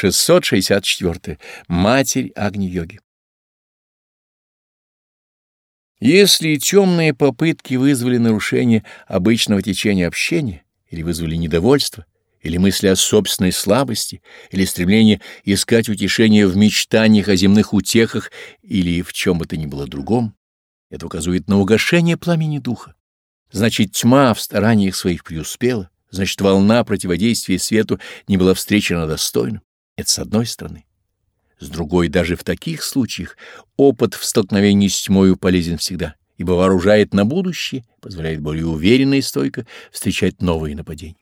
664. Матерь Агни-йоги. Если темные попытки вызвали нарушение обычного течения общения или вызвали недовольство, или мысли о собственной слабости, или стремление искать утешение в мечтаниях о земных утехах или в чем бы то ни было другом, это указывает на угошение пламени духа. Значит, тьма в стараниях своих преуспела, значит, волна противодействия свету не была встречена достойно. Это с одной стороны. С другой, даже в таких случаях опыт в столкновении с тьмою полезен всегда, ибо вооружает на будущее, позволяет более уверенно и стойко встречать новые нападения.